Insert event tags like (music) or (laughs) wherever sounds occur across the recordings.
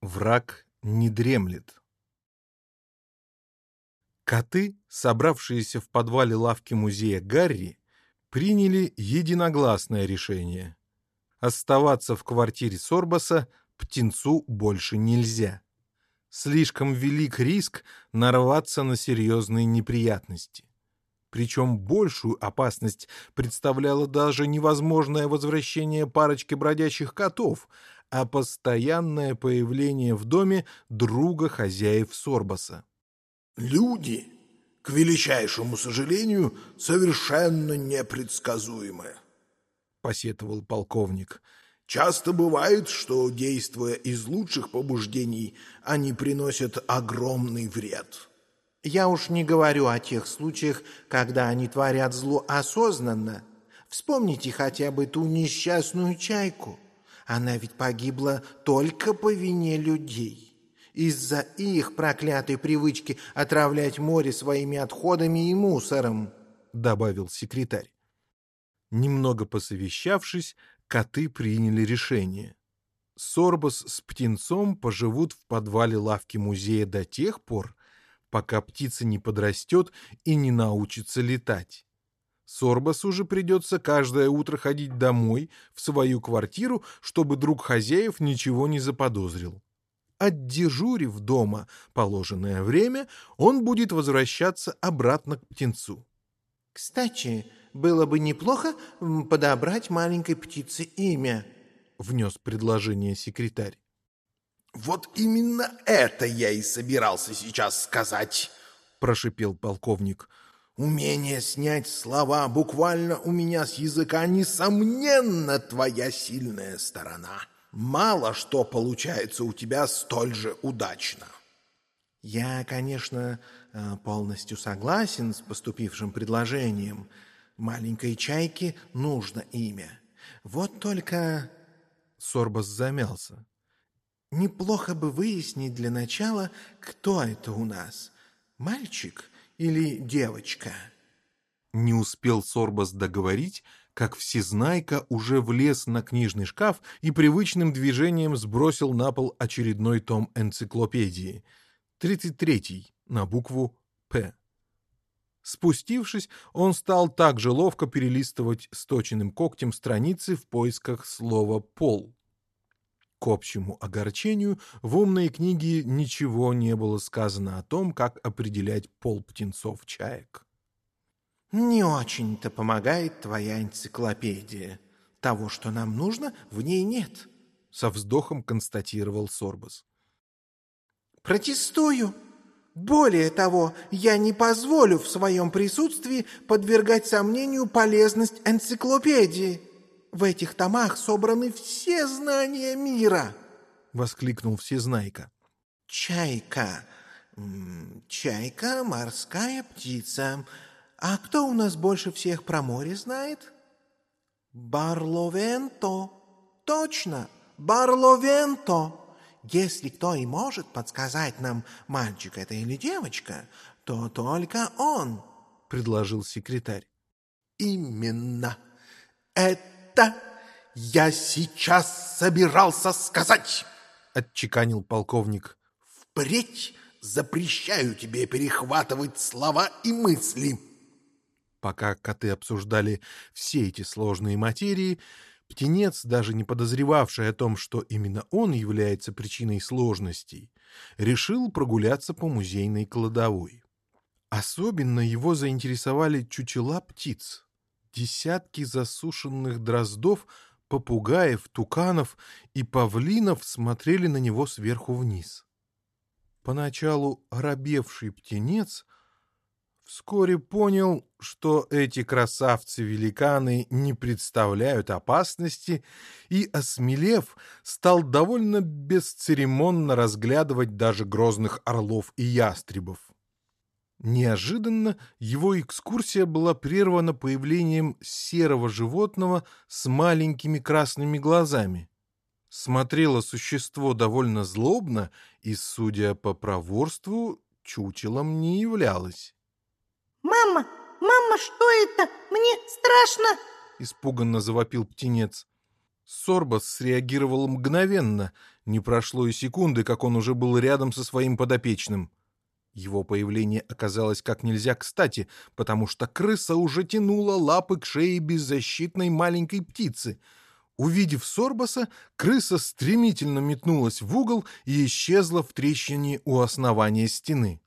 Враг не дремлет. Коты, собравшиеся в подвале лавки музея Гарри, приняли единогласное решение. Оставаться в квартире Сорбаса птенцу больше нельзя. Слишком велик риск нарваться на серьезные неприятности. Причем большую опасность представляло даже невозможное возвращение парочки бродячих котов, а постоянное появление в доме друга хозяев Сорбаса. «Люди, к величайшему сожалению, совершенно непредсказуемые», — посетовал полковник. «Часто бывает, что, действуя из лучших побуждений, они приносят огромный вред». Я уж не говорю о тех случаях, когда они творят зло осознанно. Вспомните хотя бы ту несчастную чайку. Она ведь погибла только по вине людей. Из-за их проклятой привычки отравлять море своими отходами и мусором, — добавил секретарь. Немного посовещавшись, коты приняли решение. Сорбас с птенцом поживут в подвале лавки музея до тех пор, пока птица не подрастет и не научится летать. Сорбасу же придется каждое утро ходить домой, в свою квартиру, чтобы друг хозяев ничего не заподозрил. Отдежурив дома положенное время, он будет возвращаться обратно к птенцу. «Кстати, было бы неплохо подобрать маленькой птице имя», — внес предложение секретарь. «Вот именно это я и собирался сейчас сказать», — прошипел полковник. Умение снять слова буквально у меня с языка, несомненно, твоя сильная сторона. Мало что получается у тебя столь же удачно. Я, конечно, э, полностью согласен с поступившим предложением. Маленькой чайке нужно имя. Вот только... Сорбас замялся. Неплохо бы выяснить для начала, кто это у нас. Мальчик или девочка?» Не успел Сорбас договорить, как Всезнайка уже влез на книжный шкаф и привычным движением сбросил на пол очередной том энциклопедии, 33-й, на букву «П». Спустившись, он стал так же ловко перелистывать сточенным когтем страницы в поисках слова «пол». К общему огорчению в умной книге ничего не было сказано о том, как определять пол птенцов-чаек. «Не очень-то помогает твоя энциклопедия. Того, что нам нужно, в ней нет», — со вздохом констатировал Сорбас. «Протестую. Более того, я не позволю в своем присутствии подвергать сомнению полезность энциклопедии». В этих томах собраны все знания мира!» — воскликнул Всезнайка. «Чайка. Чайка — морская птица. А кто у нас больше всех про море знает?» «Барловенто. Точно, Барловенто. Если кто и может подсказать нам, мальчик это или девочка, то только он», — предложил секретарь. «Именно. Это это я сейчас собирался сказать, — отчеканил полковник. Впредь запрещаю тебе перехватывать слова и мысли. Пока коты обсуждали все эти сложные материи, птенец, даже не подозревавший о том, что именно он является причиной сложностей, решил прогуляться по музейной кладовой. Особенно его заинтересовали чучела птиц. Десятки засушенных дроздов, попугаев, туканов и павлинов смотрели на него сверху вниз. Поначалу оробевший птенец вскоре понял, что эти красавцы-великаны не представляют опасности, и, осмелев, стал довольно бесцеремонно разглядывать даже грозных орлов и ястребов. Неожиданно его экскурсия была прервана появлением серого животного с маленькими красными глазами. Смотрело существо довольно злобно и, судя по проворству, чучелом не являлось. «Мама! Мама, что это? Мне страшно!» — испуганно завопил птенец. Сорбас среагировал мгновенно, Не прошло и секунды, как он уже был рядом со своим подопечным. Его появление оказалось как нельзя кстати, потому что крыса уже тянула лапы к шее беззащитной маленькой птицы. Увидев Сорбаса, крыса стремительно метнулась в угол и исчезла в трещине у основания стены.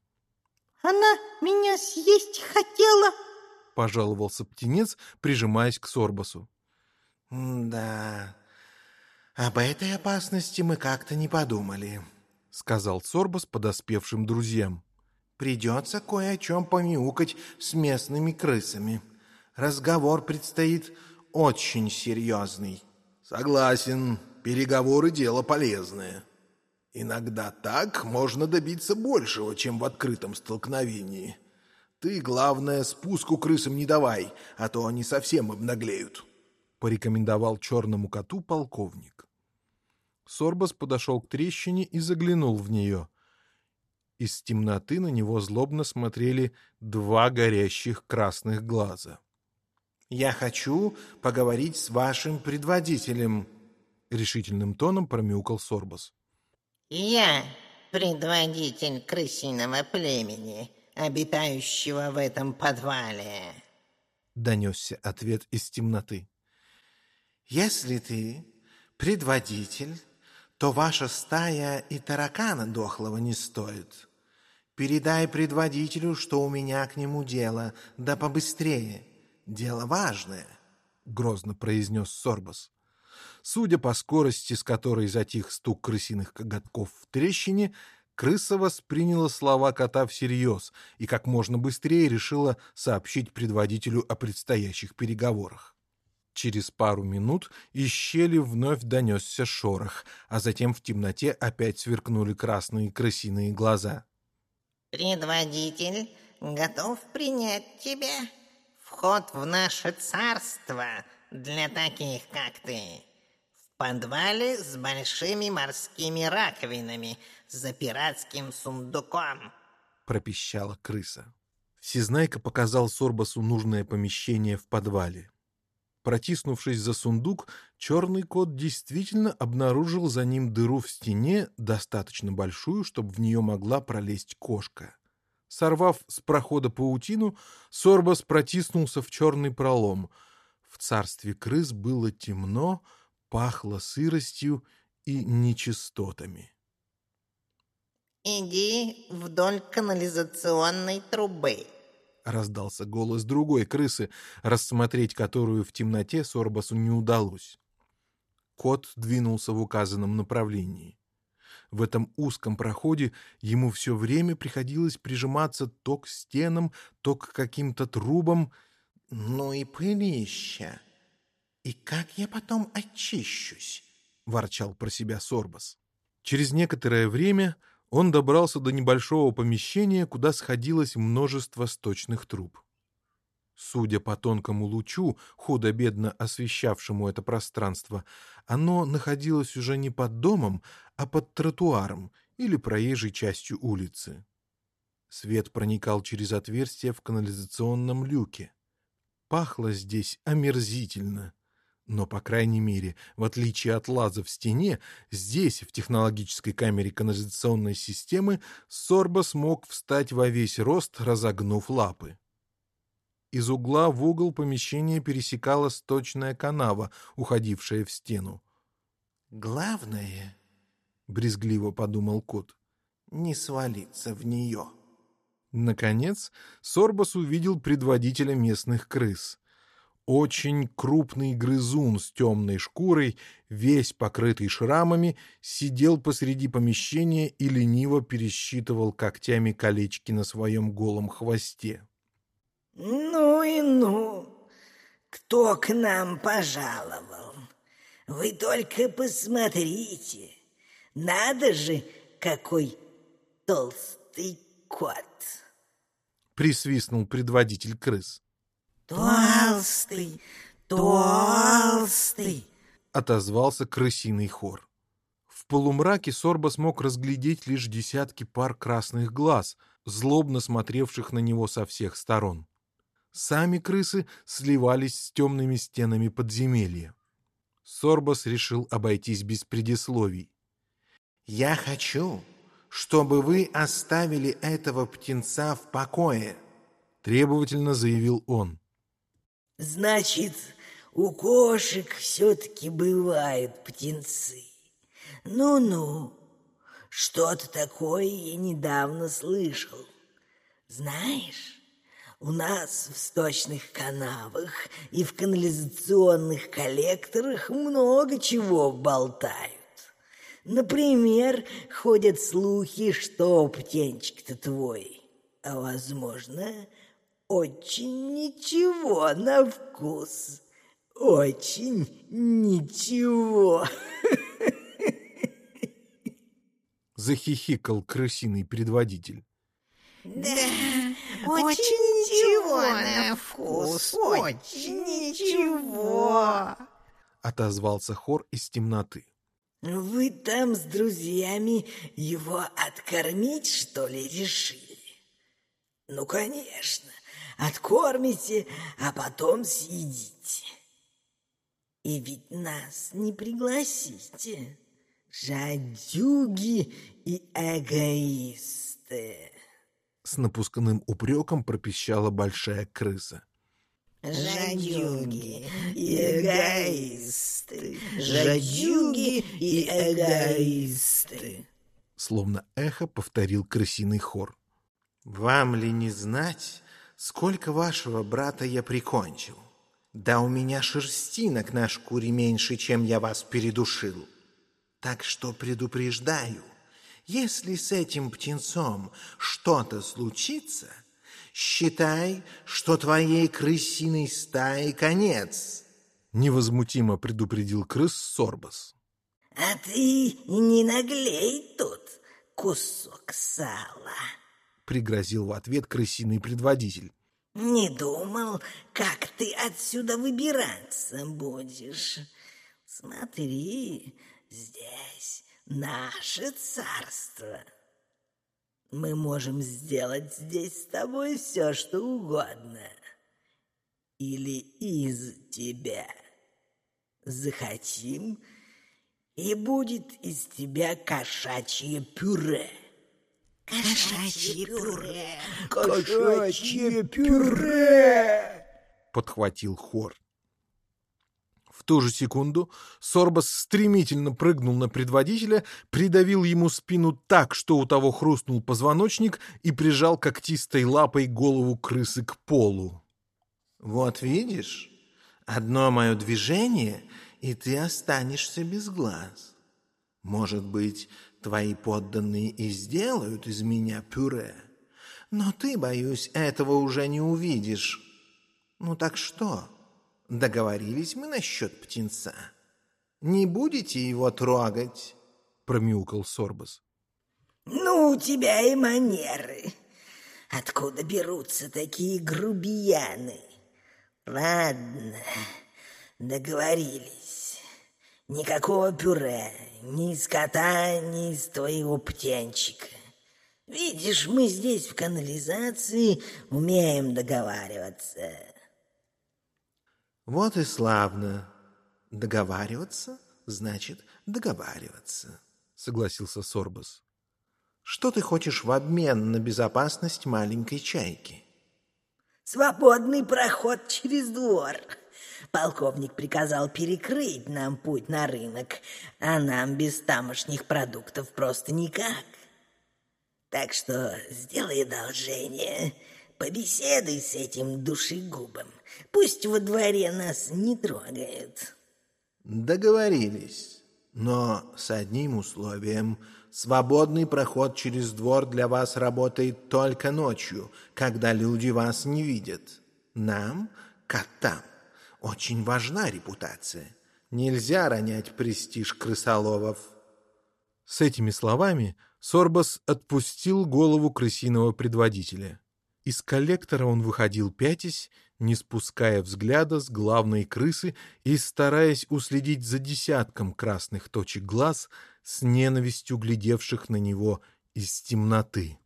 «Она меня съесть хотела!» — пожаловался птенец, прижимаясь к Сорбасу. «Да, об этой опасности мы как-то не подумали», — сказал Сорбас подоспевшим друзьям. Придется кое о чем помяукать с местными крысами. Разговор предстоит очень серьезный. Согласен, переговоры — дело полезное. Иногда так можно добиться большего, чем в открытом столкновении. Ты, главное, спуску крысам не давай, а то они совсем обнаглеют. Порекомендовал черному коту полковник. Сорбас подошел к трещине и заглянул в нее — из темноты на него злобно смотрели два горящих красных глаза. «Я хочу поговорить с вашим предводителем», — решительным тоном промяукал Сорбас. «Я предводитель крысиного племени, обитающего в этом подвале», — донесся ответ из темноты. «Если ты предводитель, то ваша стая и таракана дохлого не стоит. Передай предводителю, что у меня к нему дело, да побыстрее. Дело важное», — грозно произнес Сорбас. Судя по скорости, с которой затих стук крысиных коготков в трещине, крыса восприняла слова кота всерьез и как можно быстрее решила сообщить предводителю о предстоящих переговорах. Через пару минут из щели вновь донесся шорох, а затем в темноте опять сверкнули красные крысиные глаза. Предводитель готов принять тебя. Вход в наше царство для таких, как ты. В подвале с большими морскими раковинами за пиратским сундуком. Пропищала крыса. Всезнайка показал Сорбасу нужное помещение в подвале. Протиснувшись за сундук, черный кот действительно обнаружил за ним дыру в стене, достаточно большую, чтобы в нее могла пролезть кошка. Сорвав с прохода паутину, Сорбас протиснулся в черный пролом. В царстве крыс было темно, пахло сыростью и нечистотами. «Иди вдоль канализационной трубы», — раздался голос другой крысы, рассмотреть которую в темноте Сорбасу не удалось. Кот двинулся в указанном направлении. В этом узком проходе ему все время приходилось прижиматься то к стенам, то к каким-то трубам. «Ну и пылища! И как я потом очищусь?» — ворчал про себя Сорбас. Через некоторое время он добрался до небольшого помещения, куда сходилось множество сточных труб. Судя по тонкому лучу, худо-бедно освещавшему это пространство, оно находилось уже не под домом, а под тротуаром или проезжей частью улицы. Свет проникал через отверстие в канализационном люке. Пахло здесь омерзительно. Но, по крайней мере, в отличие от лаза в стене, здесь, в технологической камере канализационной системы, Сорба смог встать во весь рост, разогнув лапы. Из угла в угол помещения пересекала сточная канава, уходившая в стену. «Главное, — брезгливо подумал кот, — не свалиться в нее». Наконец, Сорбас увидел предводителя местных крыс. Очень крупный грызун с темной шкурой, весь покрытый шрамами, сидел посреди помещения и лениво пересчитывал когтями колечки на своем голом хвосте. «Ну и ну! Кто к нам пожаловал? Вы только посмотрите! Надо же, какой толстый кот!» Присвистнул предводитель крыс. «Толстый, толстый!» — отозвался крысиный хор. В полумраке Сорба смог разглядеть лишь десятки пар красных глаз, злобно смотревших на него со всех сторон. Сами крысы сливались с темными стенами подземелья. Сорбас решил обойтись без предисловий. Я хочу, чтобы вы оставили этого птенца в покое, требовательно заявил он. Значит, у кошек все-таки бывают птенцы. Ну-ну, что-то такое я недавно слышал. Знаешь, у нас в сточных канавах и в канализационных коллекторах много чего болтают. Например, ходят слухи, что птенчик-то твой, а, возможно, очень ничего на вкус. Очень ничего. (laughs) Захихикал крысиный предводитель. Да, очень ничего на вкус, очень ничего. Отозвался хор из темноты. Вы там с друзьями его откормить, что ли, решили? Ну, конечно, откормите, а потом съедите. И ведь нас не пригласите, жадюги и эгоисты. С напускным упреком пропищала большая крыса. Жадюги и эгоисты, жадюги и эгоисты. Словно эхо повторил крысиный хор. Вам ли не знать, сколько вашего брата я прикончил? Да у меня шерстинок на шкуре меньше, чем я вас передушил. Так что предупреждаю, если с этим птенцом что-то случится, считай, что твоей крысиной стаи конец. Невозмутимо предупредил крыс Сорбас. А ты не наглей тут, кусок сала. Пригрозил в ответ крысиный предводитель. Не думал, как ты отсюда выбираться будешь. Смотри, здесь наше царство. Мы можем сделать здесь с тобой все, что угодно. Или из тебя. Захотим, и будет из тебя кошачье пюре. Кошачье пюре. Кошачье пюре! Подхватил хор. В ту же секунду Сорбас стремительно прыгнул на предводителя, придавил ему спину так, что у того хрустнул позвоночник и прижал когтистой лапой голову крысы к полу. Вот видишь, одно мое движение, и ты останешься без глаз. Может быть, твои подданные и сделают из меня пюре, но ты, боюсь, этого уже не увидишь. Ну так что?» Договорились мы насчет птенца. Не будете его трогать?» — промяукал Сорбас. «Ну, у тебя и манеры. Откуда берутся такие грубияны? Ладно, договорились. Никакого пюре, ни из кота, ни из твоего птенчика. Видишь, мы здесь в канализации умеем договариваться». Вот и славно. Договариваться значит договариваться, согласился Сорбас. Что ты хочешь в обмен на безопасность маленькой чайки? Свободный проход через двор. Полковник приказал перекрыть нам путь на рынок, а нам без тамошних продуктов просто никак. Так что сделай одолжение, побеседуй с этим душегубом. Пусть во дворе нас не трогают. Договорились, но с одним условием. Свободный проход через двор для вас работает только ночью, когда люди вас не видят. Нам, котам, очень важна репутация. Нельзя ронять престиж крысоловов. С этими словами Сорбас отпустил голову крысиного предводителя. Из коллектора он выходил пятясь, не спуская взгляда с главной крысы и стараясь уследить за десятком красных точек глаз с ненавистью глядевших на него из темноты.